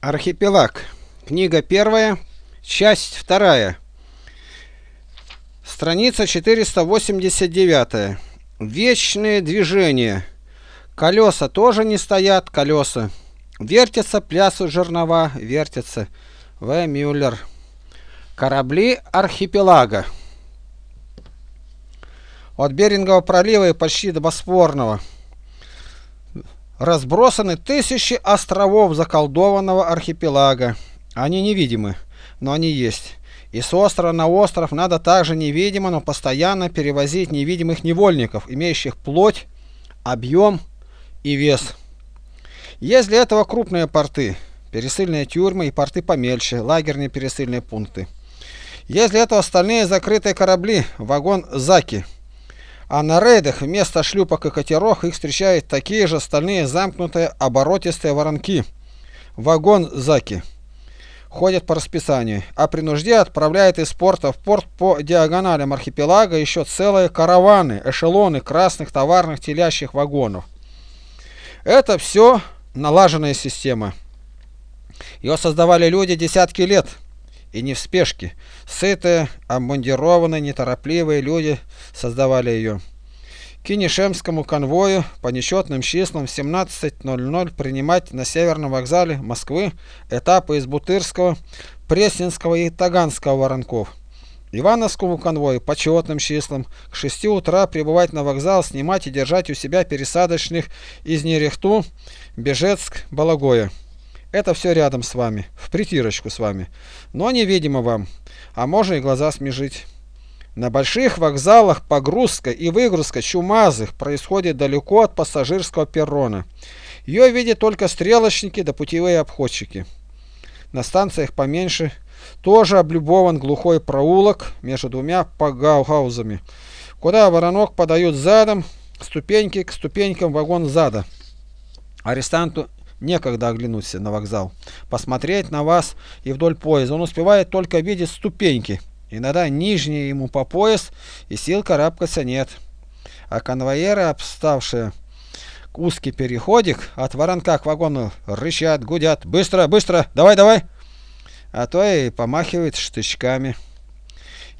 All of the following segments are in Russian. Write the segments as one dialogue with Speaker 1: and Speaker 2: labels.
Speaker 1: Архипелаг. Книга первая, часть вторая. Страница 489. Вечные движения. Колеса тоже не стоят, колеса. Вертятся, плясу жернова, вертятся. В. Мюллер. Корабли архипелага. От Берингового пролива и почти до Босфорного разбросаны тысячи островов заколдованного архипелага. Они невидимы, но они есть. И с острова на остров надо также невидимо, но постоянно перевозить невидимых невольников, имеющих плоть, объем и вес. Есть для этого крупные порты, пересыльные тюрьмы и порты помельче, лагерные пересыльные пункты. Есть для этого остальные закрытые корабли, вагон-заки. А на рейдах вместо шлюпок и катеров их встречают такие же стальные замкнутые оборотистые воронки. Вагон-заки. Ходят по расписанию, а при нужде отправляют из порта в порт по диагоналям архипелага еще целые караваны, эшелоны красных товарных телящих вагонов. Это все налаженная система. Ее создавали люди десятки лет и не в спешке. Сытые, обмундированные, неторопливые люди создавали ее. Кинешемскому конвою по несчетным числам в 17.00 принимать на Северном вокзале Москвы этапы из Бутырского, Пресненского и Таганского воронков. Ивановскому конвою по четным числам к 6 утра прибывать на вокзал, снимать и держать у себя пересадочных из Нерехту, Бежецк, Балагоя. Это все рядом с вами, в притирочку с вами, но невидимо вам, а можно и глаза смежить. На больших вокзалах погрузка и выгрузка чумазых происходит далеко от пассажирского перрона. Ее видят только стрелочники да путевые обходчики. На станциях поменьше тоже облюбован глухой проулок между двумя пагаузами, куда воронок подают задом, ступеньки к ступенькам вагон зада. Арестанту некогда оглянуться на вокзал, посмотреть на вас и вдоль поезда. Он успевает только видеть ступеньки, иногда нижние ему по пояс, и сил карабкаться нет. А конвоиры, обставшие узкий переходик от воронка к вагону, рычат, гудят. «Быстро, быстро! Давай, давай!» А то и помахивают штычками.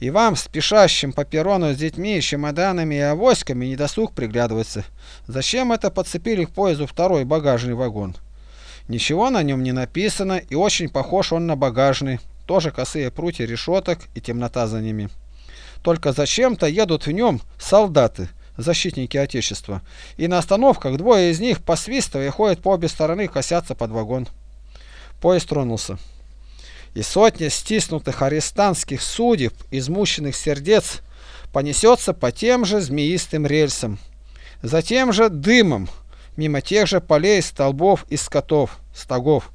Speaker 1: И вам, спешащим по перрону с детьми, чемоданами и авоськами, недосуг приглядываться. Зачем это подцепили к поезду второй багажный вагон? Ничего на нем не написано, и очень похож он на багажный. Тоже косые прутья решеток и темнота за ними. Только зачем-то едут в нем солдаты, защитники Отечества. И на остановках двое из них, посвистывая, ходят по обе стороны, косятся под вагон. Поезд тронулся. И сотня стиснутых арестантских судеб, измученных сердец, понесется по тем же змеистым рельсам, за тем же дымом, мимо тех же полей, столбов и скотов, стогов.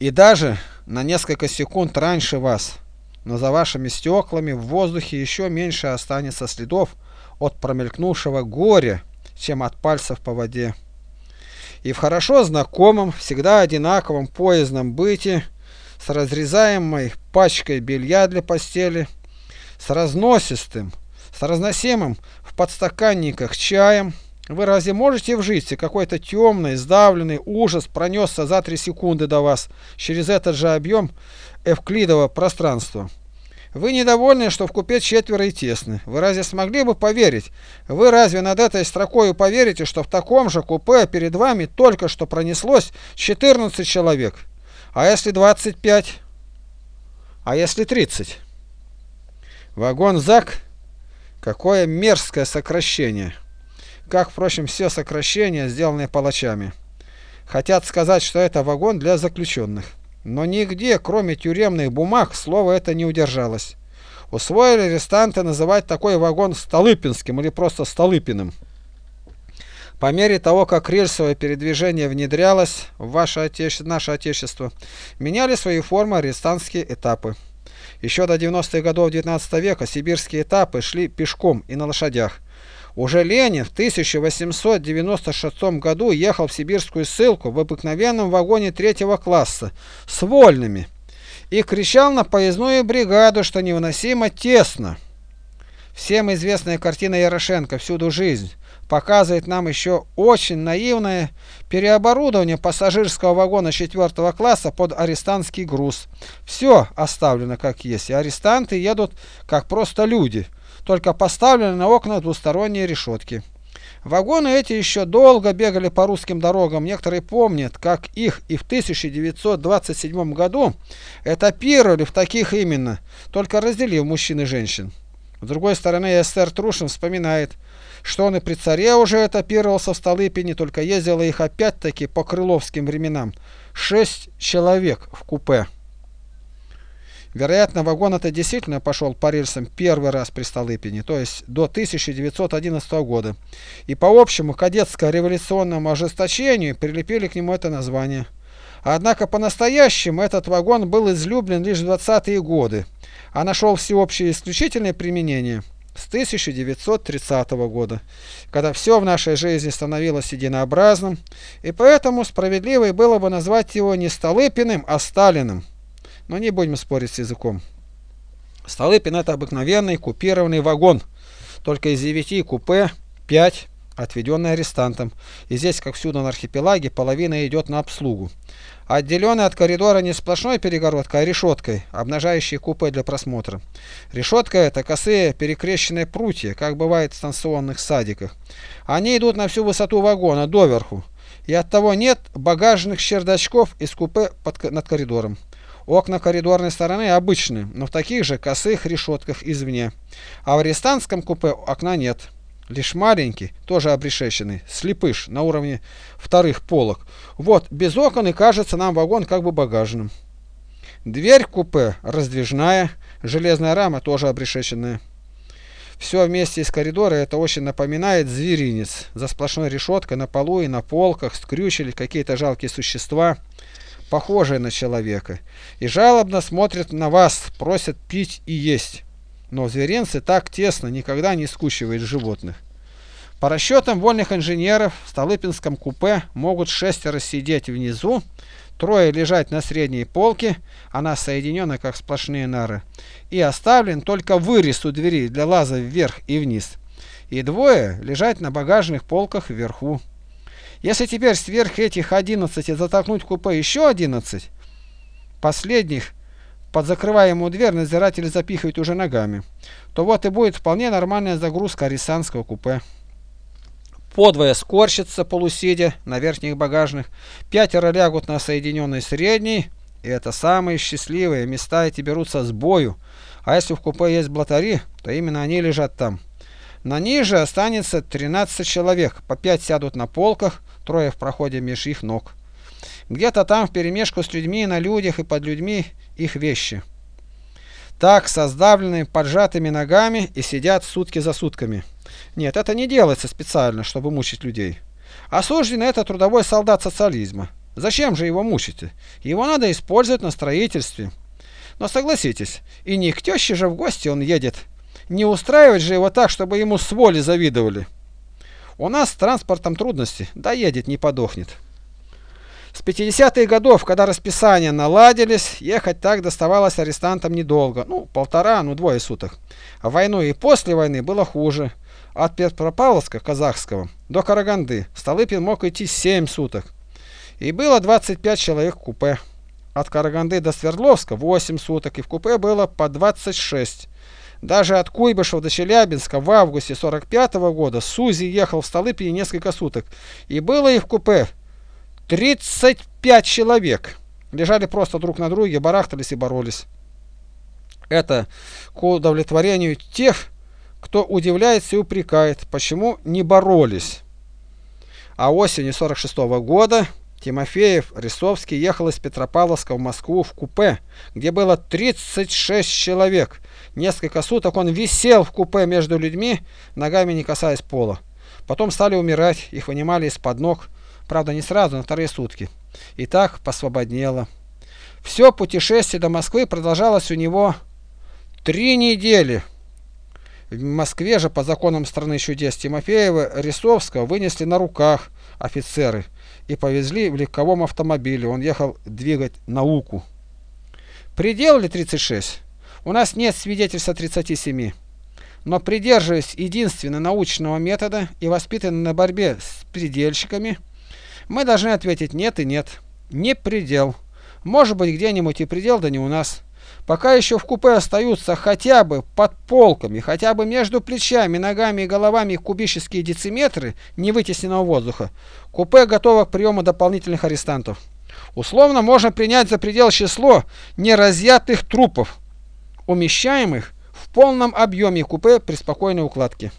Speaker 1: И даже на несколько секунд раньше вас, но за вашими стеклами в воздухе еще меньше останется следов от промелькнувшего горя, чем от пальцев по воде. И в хорошо знакомом, всегда одинаковом поездном быте, с разрезаемой пачкой белья для постели, с разносистым, с разносимым в подстаканниках чаем, вы разве можете в жизни какой-то темный, сдавленный ужас пронесся за три секунды до вас через этот же объем эвклидового пространства? Вы недовольны, что в купе четверо и тесно. Вы разве смогли бы поверить? Вы разве над этой строкой поверите, что в таком же купе перед вами только что пронеслось 14 человек? А если 25? А если 30? Вагон ЗАК? Какое мерзкое сокращение! Как, впрочем, все сокращения, сделанные палачами. Хотят сказать, что это вагон для заключенных. Но нигде, кроме тюремных бумаг, слово это не удержалось. Усвоили арестанты называть такой вагон Столыпинским или просто Столыпиным. По мере того, как рельсовое передвижение внедрялось в ваше отече... наше Отечество, меняли свои формы арестантские этапы. Еще до 90-х годов XIX века сибирские этапы шли пешком и на лошадях. Уже Ленин в 1896 году ехал в сибирскую ссылку в обыкновенном вагоне третьего класса с вольными и кричал на поездную бригаду, что невыносимо тесно. Всем известная картина Ярошенко «Всюду жизнь» показывает нам еще очень наивное переоборудование пассажирского вагона 4 класса под арестантский груз. Все оставлено как есть, и арестанты едут как просто люди, только поставлены на окна двусторонние решетки. Вагоны эти еще долго бегали по русским дорогам. Некоторые помнят, как их и в 1927 году этапировали в таких именно, только разделив мужчин и женщин. С другой стороны, эстер Трушин вспоминает, что он и при царе уже этапировался в Столыпине, только ездило их опять-таки по крыловским временам. Шесть человек в купе. Вероятно, вагон это действительно пошел по рельсам первый раз при Столыпине, то есть до 1911 года. И по общему кадетско-революционному ожесточению прилепили к нему это название. Однако по-настоящему этот вагон был излюблен лишь в 20-е годы, а нашел всеобщее исключительное применение с 1930 года, когда все в нашей жизни становилось единообразным, и поэтому справедливо было бы назвать его не Столыпиным, а Сталиным. Но не будем спорить с языком. Столыпин это обыкновенный купированный вагон, только из девяти купе пять отведенные арестантам, и здесь, как всюду на архипелаге, половина идет на обслугу. Отделенный от коридора не сплошной перегородкой, а решеткой, обнажающей купе для просмотра. Решетка это косые перекрещенные прутья, как бывает в станционных садиках. Они идут на всю высоту вагона, доверху, и оттого нет багажных чердачков из купе под, над коридором. Окна коридорной стороны обычны, но в таких же косых решетках извне. А в арестантском купе окна нет. Лишь маленький, тоже обрешеченный, слепыш на уровне вторых полок. Вот, без окон и кажется нам вагон как бы багажным. Дверь купе раздвижная, железная рама тоже обрешеченная. Все вместе из коридора это очень напоминает зверинец. За сплошной решеткой на полу и на полках скрючили какие-то жалкие существа похожие на человека, и жалобно смотрят на вас, просят пить и есть. Но зверинцы так тесно никогда не скучивают животных. По расчетам вольных инженеров в Столыпинском купе могут шестеро сидеть внизу, трое лежать на средней полке, она соединена как сплошные нары, и оставлен только вырез у двери для лаза вверх и вниз, и двое лежать на багажных полках вверху. Если теперь сверх этих 11 затолкнуть купе еще 11, последних под закрываемую дверь надзиратель запихивает уже ногами, то вот и будет вполне нормальная загрузка арестантского купе. Подвое скорчится полусидя на верхних багажных, пятеро лягут на соединенный средний, и это самые счастливые места эти берутся с бою, а если в купе есть блатари, то именно они лежат там. На ниже останется 13 человек, по 5 сядут на полках, трое в проходе меж их ног. Где-то там вперемешку с людьми, на людях и под людьми их вещи. Так, со сдавленными, поджатыми ногами и сидят сутки за сутками. Нет, это не делается специально, чтобы мучить людей. Осужденный это трудовой солдат социализма. Зачем же его мучите? Его надо использовать на строительстве. Но согласитесь, и не к теще же в гости он едет. Не устраивать же его так, чтобы ему с воли завидовали. У нас с транспортом трудности, доедет, не подохнет. С 50-х годов, когда расписания наладились, ехать так доставалось арестантам недолго, ну, полтора, ну, двое суток. А войну и после войны было хуже. От Петропавловска, казахского, до Караганды Столыпин мог идти 7 суток. И было 25 человек в купе. От Караганды до Свердловска 8 суток, и в купе было по 26. Даже от Куйбышева до Челябинска в августе 45 -го года Сузи ехал в Столыпине несколько суток, и было их в купе 35 человек. Лежали просто друг на друге, барахтались и боролись. Это к удовлетворению тех, кто удивляется и упрекает, почему не боролись. А осенью 46 -го года Тимофеев, Рисовский ехал из Петропавловска в Москву в купе, где было 36 человек. Несколько суток он висел в купе между людьми, ногами не касаясь пола. Потом стали умирать, их вынимали из-под ног, правда не сразу, на вторые сутки. И так посвободнело. Все путешествие до Москвы продолжалось у него три недели. В Москве же по законам страны чудес Тимофеева Рисовского вынесли на руках офицеры и повезли в легковом автомобиле. Он ехал двигать науку. Предел ли 36? У нас нет свидетельства 37. но придерживаясь единственно научного метода и воспитанные на борьбе с предельщиками, мы должны ответить нет и нет. Не предел. Может быть где-нибудь и предел, да не у нас. Пока еще в купе остаются хотя бы под полками, хотя бы между плечами, ногами и головами кубические дециметры невытесненного воздуха, купе готово к приему дополнительных арестантов. Условно можно принять за предел число неразъятых трупов, умещаемых в полном объеме купе при спокойной укладке.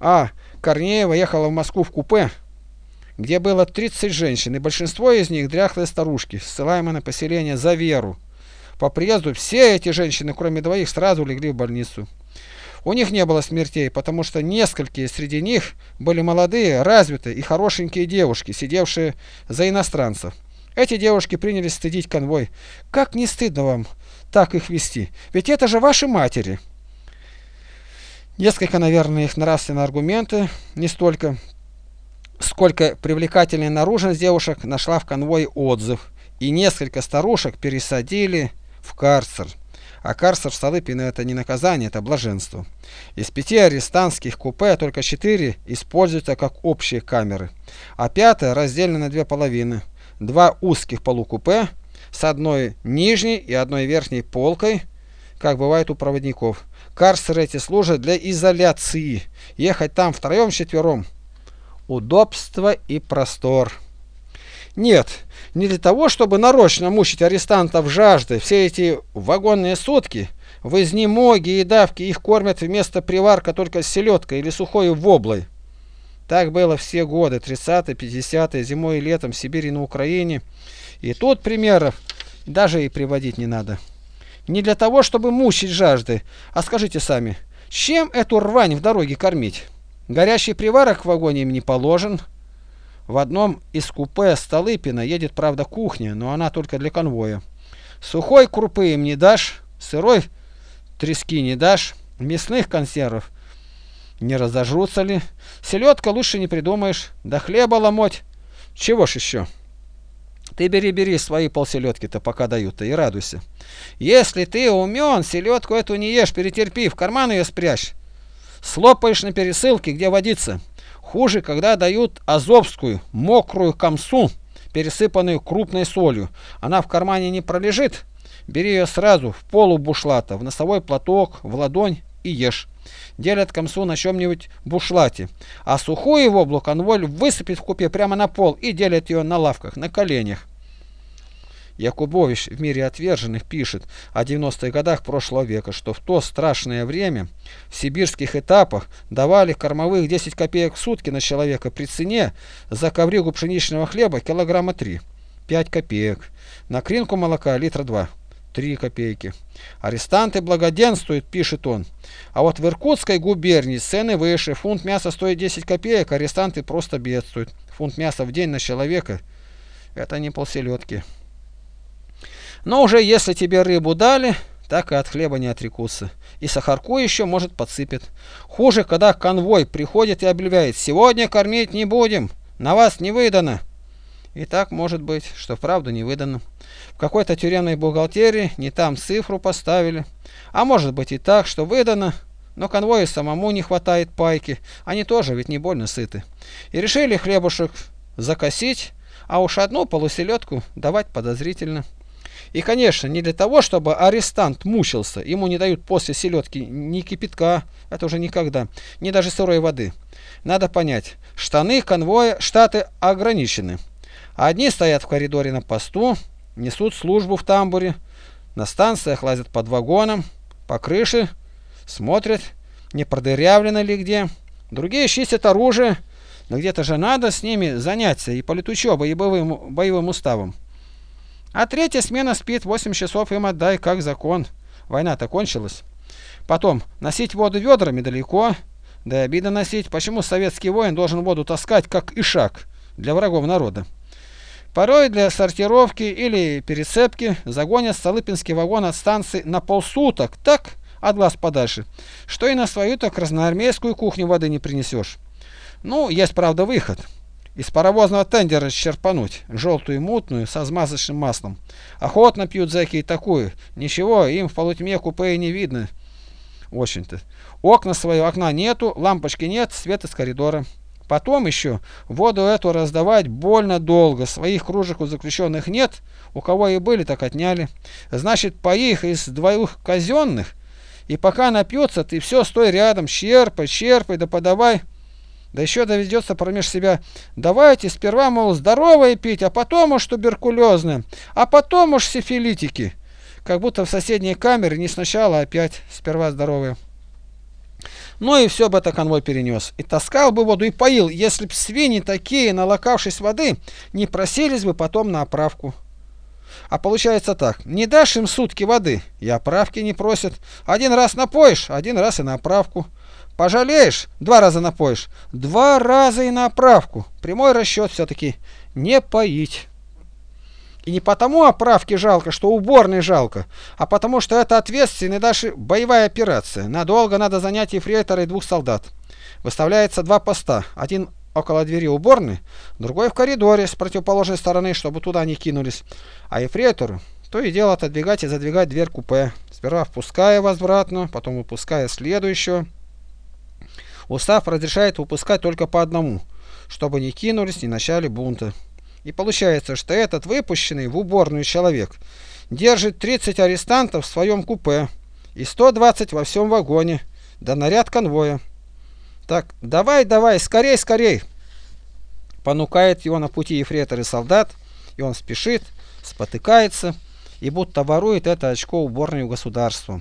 Speaker 1: А. Корнеева ехала в Москву в купе, где было 30 женщин, и большинство из них дряхлые старушки, ссылаемые на поселение за веру. По приезду все эти женщины, кроме двоих, сразу легли в больницу. У них не было смертей, потому что несколькие среди них были молодые, развитые и хорошенькие девушки, сидевшие за иностранцев. Эти девушки принялись стыдить конвой. Как не стыдно вам так их вести? Ведь это же ваши матери. Несколько, наверное, их нравственные аргументы, не столько, сколько привлекательная наружность девушек нашла в конвой отзыв, и несколько старушек пересадили в карцер. А карцер в Столыпино это не наказание, это блаженство. Из пяти арестантских купе только четыре используются как общие камеры, а пятая разделена на две половины. Два узких полукупе с одной нижней и одной верхней полкой, как бывает у проводников. Карцеры эти служат для изоляции. Ехать там втроем-четвером. Удобство и простор. Нет, не для того, чтобы нарочно мучить арестантов жажды. Все эти вагонные сутки в изнемоге и давке их кормят вместо приварка только селедкой или сухой воблой. Так было все годы, 30-е, 50-е, зимой и летом в Сибири на Украине. И тут примеров даже и приводить не надо. Не для того, чтобы мучить жажды, а скажите сами, чем эту рвань в дороге кормить? Горящий приварок в вагоне им не положен, в одном из купе Столыпина едет, правда, кухня, но она только для конвоя. Сухой крупы им не дашь, сырой трески не дашь, мясных консервов не разожрутся ли. Селедка лучше не придумаешь, да хлеба ломоть. Чего ж еще? Ты бери-бери свои полселедки-то пока дают-то и радуйся. Если ты умен, селедку эту не ешь, перетерпи, в карман ее спрячь. Слопаешь на пересылке, где водится. Хуже, когда дают азовскую, мокрую комсу, пересыпанную крупной солью. Она в кармане не пролежит. Бери ее сразу в полу бушлата, в носовой платок, в ладонь и ешь. Делят комсу на чем-нибудь бушлате. А сухую воблу конвой высыпет в купе прямо на пол и делят ее на лавках, на коленях. Якубович в «Мире отверженных» пишет о 90-х годах прошлого века, что в то страшное время в сибирских этапах давали кормовых 10 копеек в сутки на человека при цене за ковригу пшеничного хлеба килограмма 3, 5 копеек, на кринку молока литра 2. 3 копейки. Арестанты благоденствуют, пишет он. А вот в Иркутской губернии цены выше. Фунт мяса стоит 10 копеек, арестанты просто бедствуют. Фунт мяса в день на человека – это не полселедки. Но уже если тебе рыбу дали, так и от хлеба не отрекутся. И сахарку еще, может, подсыпет. Хуже, когда конвой приходит и объявляет, сегодня кормить не будем, на вас не выдано. И так может быть, что вправду не выдано. В какой-то тюремной бухгалтерии не там цифру поставили. А может быть и так, что выдано, но конвою самому не хватает пайки, они тоже ведь не больно сыты. И решили хлебушек закосить, а уж одну полуселедку давать подозрительно. И, конечно, не для того, чтобы арестант мучился, ему не дают после селедки ни кипятка, это уже никогда, ни даже сырой воды. Надо понять, штаны конвоя штаты ограничены. Одни стоят в коридоре на посту, несут службу в тамбуре, на станциях лазят под вагоном, по крыше, смотрят, не продырявлено ли где. Другие чистят оружие, но где-то же надо с ними заняться и политучебой, и боевым, боевым уставом. А третья смена спит 8 часов им отдай, как закон. Война-то кончилась. Потом, носить воду ведрами далеко. Да и обидно носить. Почему советский воин должен воду таскать, как ишак, для врагов народа? Порой для сортировки или перецепки загонят Столыпинский вагон от станции на полсуток, так, от глаз подальше, что и на свою-то красноармейскую кухню воды не принесешь. Ну, есть, правда, выход из паровозного тендера черпануть, желтую мутную со смазочным маслом. Охотно пьют зэки и такую. Ничего, им в полутьме купе не видно. Очень-то. Окна своего окна нету, лампочки нет, свет из коридора. Потом еще воду эту раздавать больно долго. Своих кружек у заключенных нет, у кого и были, так отняли. Значит, по их из двоих казенных, и пока напьется, ты все стой рядом, черпай, черпай, да подавай. Да еще доведется промеж себя, давайте сперва, мол, здоровое пить, а потом уж туберкулезное, а потом уж сифилитики. Как будто в соседней камере не сначала, а опять сперва здоровые. Ну и все бы это конвой перенес. И таскал бы воду, и поил, если б свиньи такие, налокавшись воды, не просились бы потом на оправку. А получается так, не дашь им сутки воды, и оправки не просят. Один раз напоишь, один раз и на оправку. Пожалеешь, два раза напоишь, два раза и на оправку. Прямой расчет все-таки не поить. И не потому оправки жалко, что уборной жалко, а потому что это ответственная даже боевая операция. Надолго надо занять ефрейтора и двух солдат. Выставляется два поста. Один около двери уборной, другой в коридоре с противоположной стороны, чтобы туда не кинулись. А ефрейтору то и дело отодвигать и задвигать дверь купе, сперва впуская возвратно, потом выпуская следующую. Устав разрешает выпускать только по одному, чтобы не кинулись, не начали бунта. И получается, что этот выпущенный в уборную человек держит 30 арестантов в своем купе и 120 во всем вагоне, да наряд конвоя. Так, давай, давай, скорей, скорей! Понукает его на пути ефрейтор и солдат, и он спешит, спотыкается и будто ворует это очко уборной у государства.